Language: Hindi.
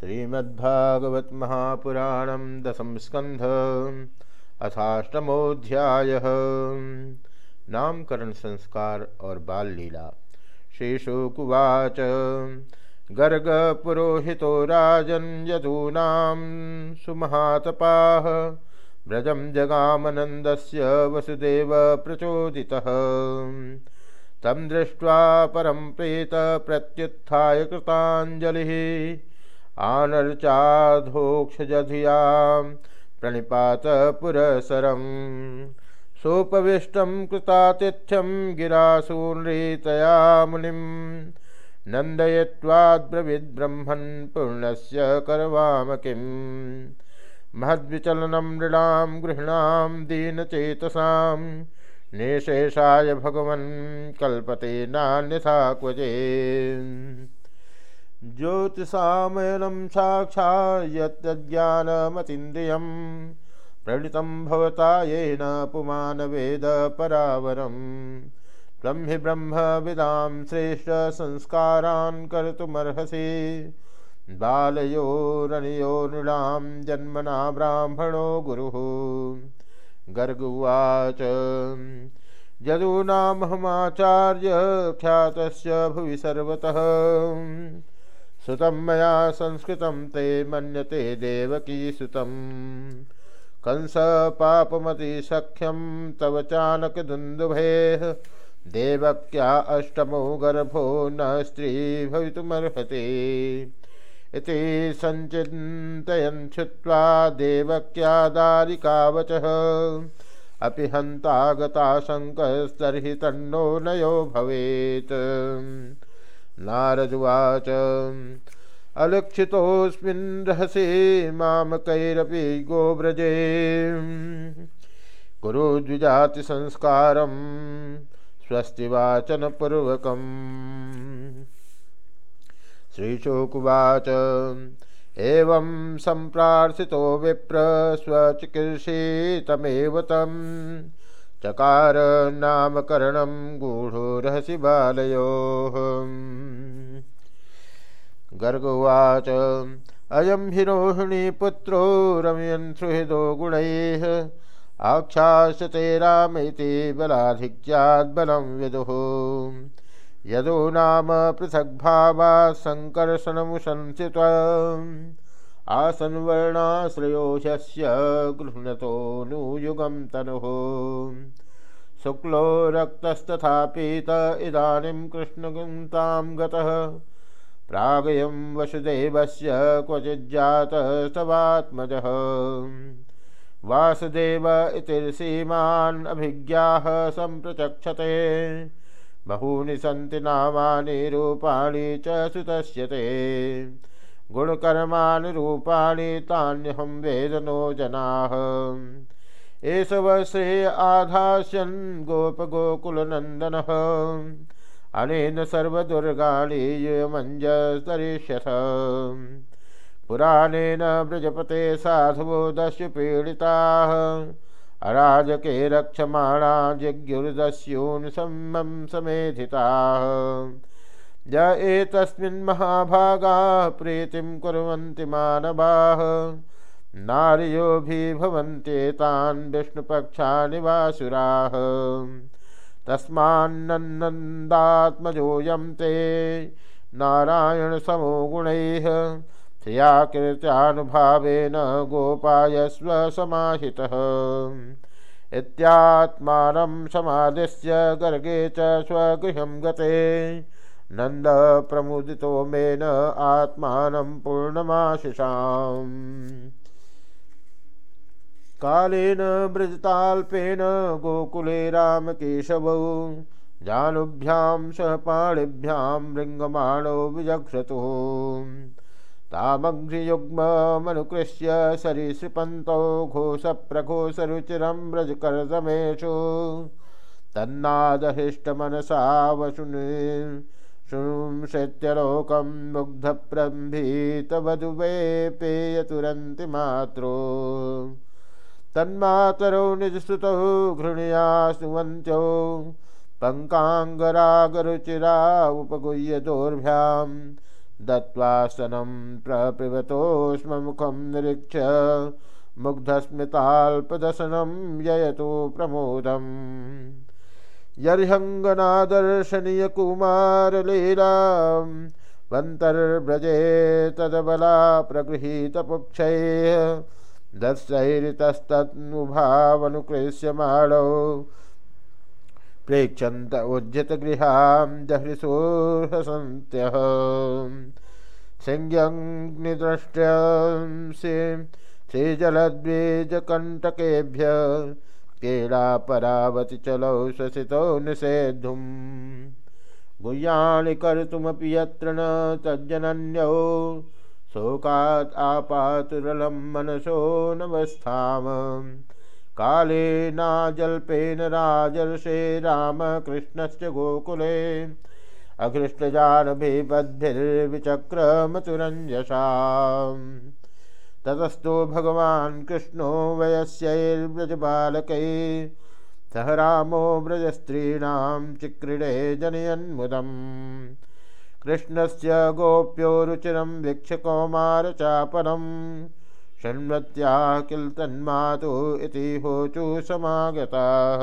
श्रीमद्भागवत महापुराणम दसम स्कंध अथाष्टमोध्याय नामकरण संस्कार और बाल लीला श्रीशुकुवाच गर्ग पुरोहितो राजन यदूना सुमहातपा व्रजम जगामनंदस्य वसुदेव प्रचोदितः। तम दृष्ट्वा परम प्रेत प्रत्युत्थाय कृतांजलि आनर्चाधोक्षजधिया प्रणिपात पुरसरम सोपविष्टं कृतातिथ्यं गिरासूनृतया मुनिं नन्दयित्वाद्ब्रविद्ब्रह्मन् पूर्णस्य करवाम किम् महद्विचलनं नृणां गृह्णां दीनचेतसां निशेषाय भगवन् कल्पते नान्यथा क्वचे ज्योतिषामयनं साक्षा यज्ञानमतीन्द्रियं प्रणीतं भवता वेद परावरं त्वं हि ब्रह्मविदां श्रेष्ठसंस्कारान् कर्तुमर्हसि। बालयोरनियो नृणां जन्मना ब्राह्मणो गुरुः। गर्गुवाच, यदूनामहमाचार्य ख्यातस्य भुवि सर्वतः। सुतं मया संस्कृतं ते मन्यते देवकी सुतं कंस पापमतिसख्यं तव चानकदुन्दुभेः देवक्या अष्टमो गर्भो न स्त्री भवितुमर्हति। इति सञ्चिन्तयन् छुत्वा देवक्या दारिकावचः। अपि हन्तागता शङ्कस्तर्हि तन्नो नयो भवेत्। नारदुवाच। अलक्षितोऽस्मिन् रहसि मामकैरपि गोव्रजे। कुरु द्विजातिसंस्कारं स्वस्तिवाचनपूर्वकम्। श्रीशोकुवाच। एवं सम्प्रार्थितो विप्र स्वचिकीर्षितमेव तम्। चकार नामकरणं गूढो रहसि बालयोः गर्गुवाच, अयं हि रोहिणीपुत्रो रमयन् सुहृदो गुणैः। आख्यास्यते रामेति बलाधिक्याद्बलं विदुः। यदो नाम पृथग्भावात् सङ्कर्षणमुशंसित आसन्वर्णाश्रयोषस्य गृह्णतोऽनुयुगं तनुः। शुक्लो रक्तस्तथा पीत इदानीं कृष्णगुन्तां गतः। प्रागयं वसुदेवस्य क्वचिज्जातस्तवात्मजः वासुदेव इति सीमान् अभिज्ञाः सम्प्रचक्षते। बहूनि सन्ति नामानि रूपाणि च सुतस्य गुणकर्मानुरूपाणि तान्यहं वेदनो जनाः। एष वश्रेय आधास्यन् गोपगोकुलनन्दनः। अनेन सर्वदुर्गाणि युयमञ्जस्तरिष्यथ पुराणेन व्रजपते साधवो दस्युपीडिताः अराजके रक्षमाणा जिज्ञुर्दस्यून् सम्मं समेधिताः। य एतस्मिन् महाभागाः प्रीतिं कुर्वन्ति मानवाः। नार्योभिभवन्त्येतान् विष्णुपक्षानि वासुराः तस्मान्नन्दात्मजोऽयं ते नारायणसमो गुणैः। श्रियाकृत्यानुभावेन गोपाय स्वसमाहितः। इत्यात्मानं समादिश्य गर्गे च स्वगृहं गते नंद प्रमुदितो मेन आत्मान पूर्णमाशिषाम्। कालेन ब्रजताल्पेन गोकुले रामकेशवौ, जानुभ्यां सह पाणिभ्यां मृङ्गमाणो विजक्षतुः। तामघ्रियुग्ममनुकृष्य सरीसृपन्तौ घोषप्रघोषरुचिरं व्रजकर्दमेषु तन्नादहिष्टमनसा वसुनि शृंशत्यलोकं मुग्धप्रम्भीतवधुवे पेयतुरन्ति मात्रो तन्मातरौ निजश्रुतौ घृणया सुवन्त्यो पङ्काङ्गरागरुचिरा उपगुह्य दोर्भ्यां दत्वासनं प्रपिबतोस्म मुखं निरीक्ष्य मुग्धस्मिताल्पदशनं ययतु प्रमोदम्। यर्हङ्गनादर्शनीयकुमारलीला वन्तर्व्रजे तदबला प्रगृहीतपुक्षैः दत्सैरितस्तन्मुभावनुकृष्यमाणौ प्रेक्षन्त उज्जितगृहां दहृसोहसन्त्यः संज्ञनिद्रष्ट्यंसे श्रीजलद्विजकण्टकेभ्य केलापरावति चलौ श्वसितौ निषेद्धुम् गुह्याणि कर्तुमपि यत्र न तज्जनन्यौ। शोकात् आपातुरलं मनसो नवस्थाम। काले नाजल्पेन राजर्षे रामकृष्णस्य गोकुले। अघृष्टजानभिबद्भिर्विचक्रमतुरञ्जसा ततस्तो भगवान् कृष्णो वयस्यैर्व्रजबालकै। सह रामो व्रजस्त्रीणां चिक्रीडे जनयन्मुदम्। कृष्णस्य गोप्यो रुचिरं वीक्ष्य कौमारचापनं षण्मत्या किल तन्मातु इति होचु समागताः।